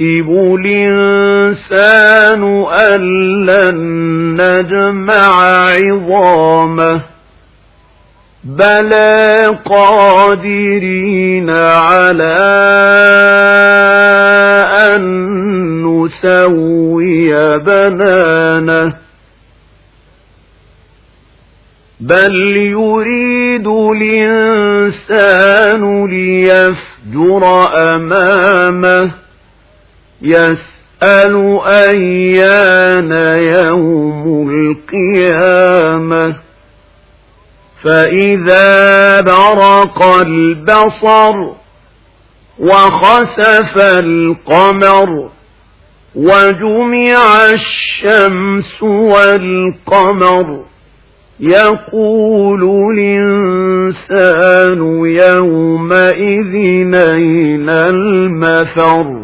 يحسب الإنسان أن لن نجمع عظامه بلى قادرين على أن نسوي بنانه بل يريد الإنسان ليفجر أمامه يسأل أيان يوم القيامة. فإذا برق البصر وخسف القمر وجمع الشمس والقمر يقول الإنسان يومئذ أين المفر؟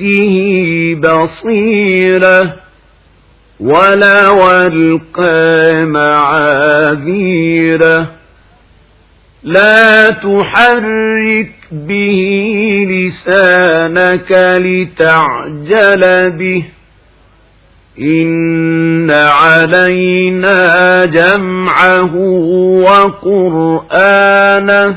نفسه بصيرة ولو ألقى معاذيره لا تحرك به لسانك لتعجل به إن علينا جمعه وقرآنه